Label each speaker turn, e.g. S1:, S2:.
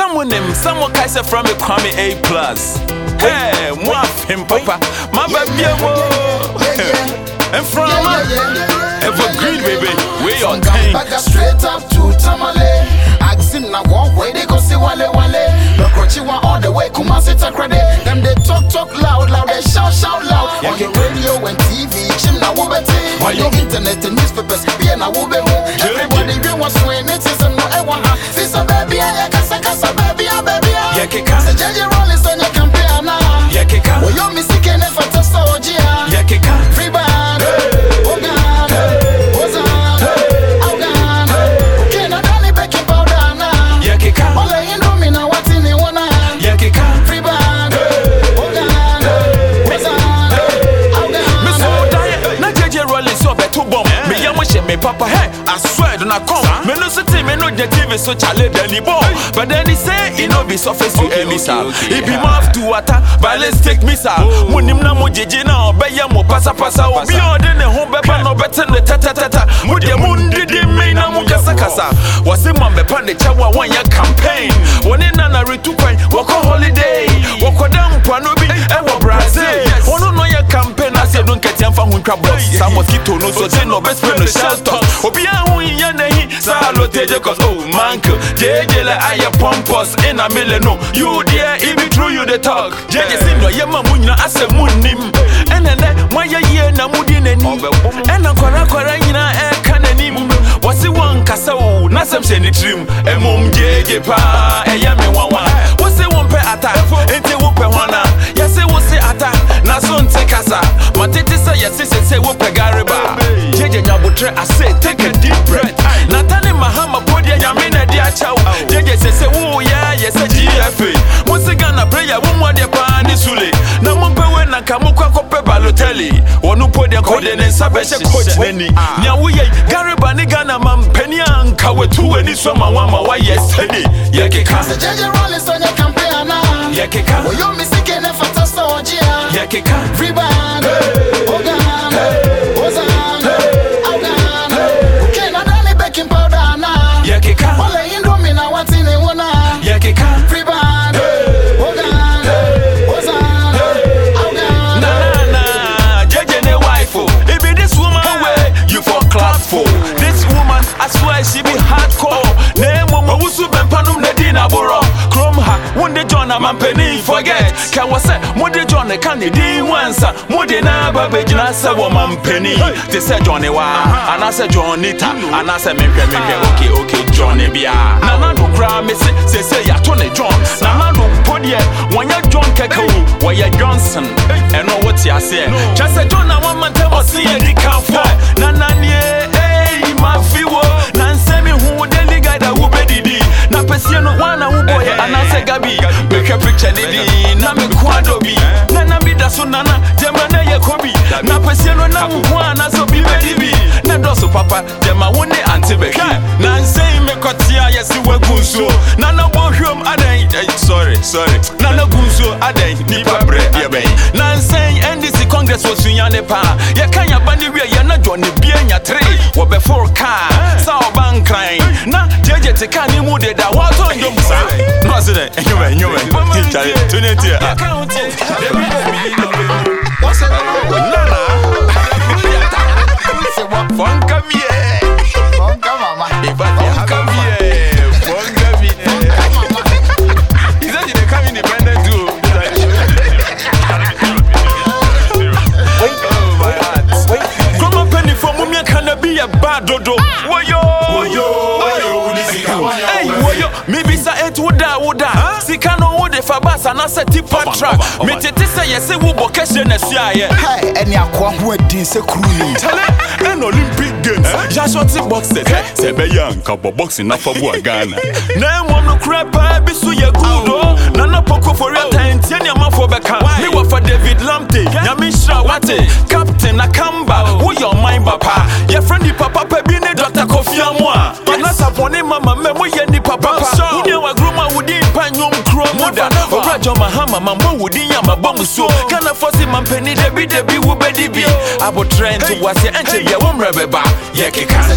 S1: Someone name, someone Kaiser from a Kwame A plus. Hey, moi him papa, my baby And from Evergreen baby, we your time.
S2: Straight up to Tamale. Axim na walk way they go see wale wale. You want all the way, Kumasi credit. Them they talk talk loud, loud, they shout shout loud. On your radio and TV, chim na wubeti. On your internet and newspapers, be na wube Everybody be was when it is a no eh, ewa ha. Sister baby, I I
S1: swear do not come. Me no city me no the TV so chale Danny bomb. But then he say he no be surface to any sir. He be mouth to water, balance take me sir. Munim na mo JJ na obey mo pasa pasa. Obi ode ne ho beba no bete ne tata tata. Mo de mo ndidi me na mo kasa kasa. Wase mo me pa ne chawa one ya campaign. Wone na na retu kwan, wako holiday. Wako dam kwano bi e wo Brazil. Ono no ya campaign na se don kete amfa ho ntwa box. Sa mosquito no so say no best friend no shelter. Obi a ho yin na hi. Sa lo teje cause oh mank. JJ le aye pompous in a million no. You there it be true you the talk. JJ sin no ye ma mu nyina ase mu nim. Enene mo ye ye na mu di nani. Ena kwara kwara nyina e ka nanim. Wasi wan kasa o na sem se ni trim. Emom JJ pa e ye me wawa. Wasi won pe ata enti wo pe hwana. Yesi wo se ata na so nte kasa. Matete se yesi se se wo pe gariba. JJ nyabotre ase take a deep breath. Natani mahama podia nyame na achaw. JJ se se wo ya yesi GFA. Mo se Ghana prayer wo mo de pa ni sule. Na mo pe we na ka mo kwa ko pe balotelli. Wonu podia ko de ne nsa be hye coach nani. Nya wo ye gariba ni Ghana man pani anka wetu ani so ma wa ma wa yesterday. Ye keka.
S2: Say
S1: wunde John a man penny forget. Ka wase, mode John ne kan ne di wansa. Mode na ba be jina se wo man penny. Te se John wa, ana se John nita, ana se me hwe me hwe. Okay, okay, John e bia. Na na do kra me se se se ya to ne John. Na na do podie, wanya John keke wo, waya Johnson. Eno wo ti ase. Cha se John na one man gabi. Mehwɛ picture ne di na me kwado bi. Na na bi da so nana, jema na kobi. Na pesie no na wo ho ana so bi bedi bi. Na dɔso papa, jema wo ne ante behwi. Na nsɛn me kɔtea yɛsi wagu nsuo. Na na bɔ hwom adan, eh, sorry, sorry. Na na gu nsuo adan, nipa brɛ deɛ bɛn. Na nsɛn NDC Congress wɔ sunya ne paa. Yɛka yaba ne wie yɛ na dɔ ne bie nya tere. Wɔbɛforo kaa, eh. sa ɔba nkran. Eh. Na gyegye te kaa ne mu deda, wɔatɔ ndom saa. Eh. pass it then. Anyway, anyway. Charlie, tune it here.
S2: I it. What's
S1: Nana. Funka mie.
S2: Funka mama.
S1: Funka. Funka. He said they come independent too. Wait. Oh my heart. Penny can be a bad dodo? Woda. Sika no wode fa bas and asa tipa trap. Me tete say yes wo bo na.
S2: Hey, any akwa ho adin se kru ni.
S1: Tale Olympic Games. Ya shoti boxing. Se be yan ka boxing na fa bu Ghana. Na mo no kra pa bi so ye good o. Oh. Na na poko for your time tie ne amafo be ka. Me wa for David Lamptey. Ya me shra wate. Captain Nakamba. Wo your da owura jɔ mahama ma mɔ wò di yan ma bɔ muso ghana fɔsi ma mpɛni dɛbi dɛbi wo bɛ bi abotire nti wase ɛnkyɛ bia wo mmerɛ bɛ
S2: yɛ
S1: keka. sɛ